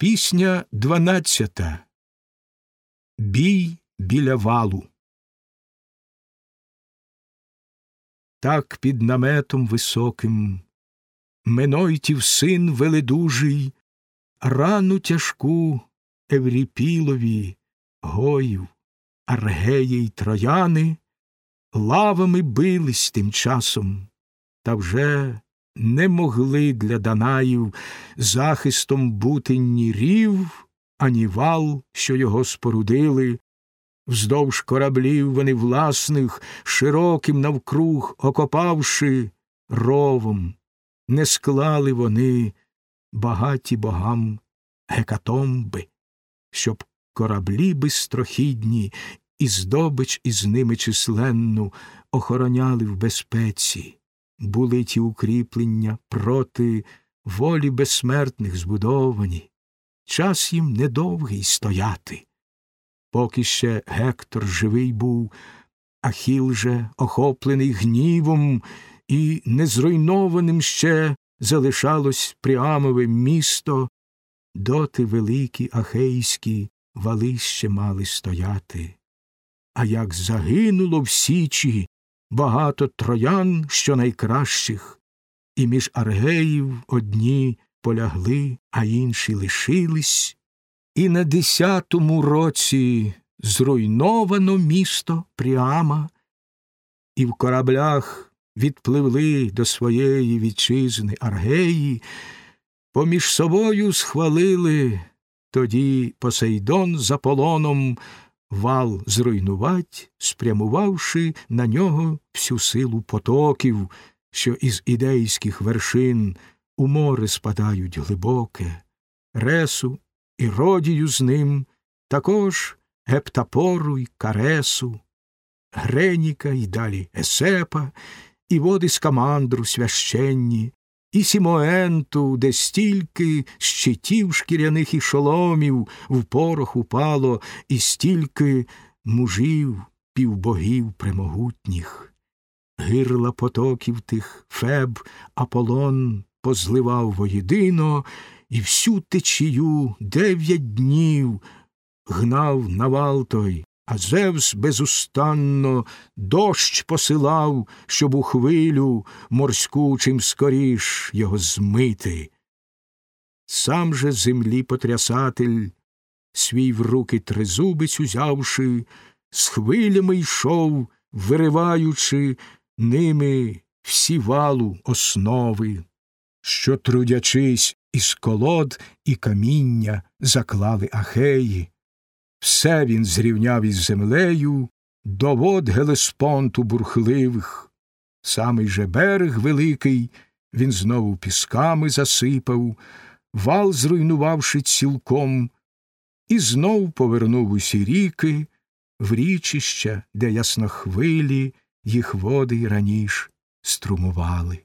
Пісня дванадцята. Бій біля валу. Так під наметом високим Менойтів син веледужий, рану тяжку Евріпілові, гоїв, аргеї й трояни, лавами бились тим часом, та вже не могли для Данаїв захистом бути ні рів, ані вал, що його спорудили. Вздовж кораблів вони власних, широким навкруг окопавши ровом, не склали вони багаті богам гекатомби, щоб кораблі бистрохідні і здобич із ними численну охороняли в безпеці були ті укріплення проти волі безсмертних збудовані, час їм недовгий стояти. Поки ще Гектор живий був, Ахіл же, охоплений гнівом, і незруйнованим ще залишалось Пріамове місто, доти великі ахейські вали ще мали стояти. А як загинуло в Січі багато троян, що найкращих, і між аргеїв одні полягли, а інші лишились, і на десятому році зруйновано місто Пріама, і в кораблях відпливли до своєї вітчизни аргеї, поміж собою схвалили тоді Посейдон за полоном вал зруйнувать, спрямувавши на нього всю силу потоків, що із ідейських вершин у море спадають глибоке, ресу і родію з ним, також гептапору й каресу, Греніка й далі Есепа, і води з камандру священні, і Сімоенту, де стільки щитів шкіряних і шоломів в порох упало, і стільки мужів, півбогів премогутніх. Гирла потоків тих феб Аполлон позливав воєдино, і всю течію дев'ять днів гнав навал той, а Зевс безустанно дощ посилав, щоб у хвилю морську чим скоріш його змити. Сам же землі потрясатель, свій в руки тризубець узявши, з хвилями йшов, вириваючи ними всі валу основи, що, трудячись із колод і каміння, заклали ахеї. Все він зрівняв із землею до вод Гелеспонту бурхливих. Самий же берег великий він знову пісками засипав, вал зруйнувавши цілком, і знов повернув усі ріки в річища, де яснохвилі їх води раніш струмували.